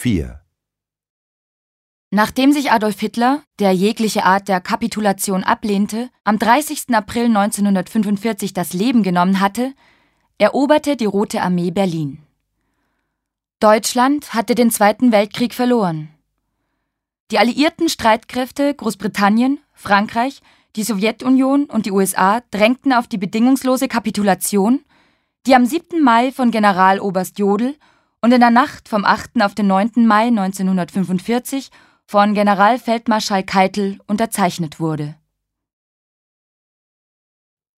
4. Nachdem sich Adolf Hitler, der jegliche Art der Kapitulation ablehnte, am 30. April 1945 das Leben genommen hatte, eroberte die Rote Armee Berlin. Deutschland hatte den Zweiten Weltkrieg verloren. Die alliierten Streitkräfte Großbritannien, Frankreich, die Sowjetunion und die USA drängten auf die bedingungslose Kapitulation, die am 7. Mai von Generaloberst Jodl und in der Nacht vom 8. auf den 9. Mai 1945 von Generalfeldmarschall Keitel unterzeichnet wurde